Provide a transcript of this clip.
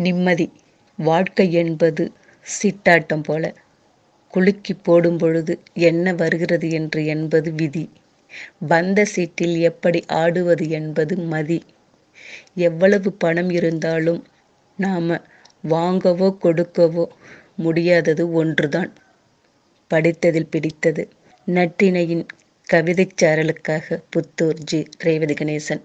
நிம்மதி. வாழ்க்கை என்பது சீட்டாட்டம் போல. குலுக்கி போடும் பொழுது என்ன வருகிறது என்று என்பது விதி. வந்த சீட்டில் எப்படி ஆடுவது என்பது மதி. எவ்வளவு பணம் இருந்தாலும் நாம வாங்கவோ கொடுக்கவோ முடியாதது ஒன்றுதான். படித்ததில் பிடித்தது. நட்டினையின் கவிதைச் சாரலுக்காக புத்தூர் ஜி. ரேவதி கணேசன்.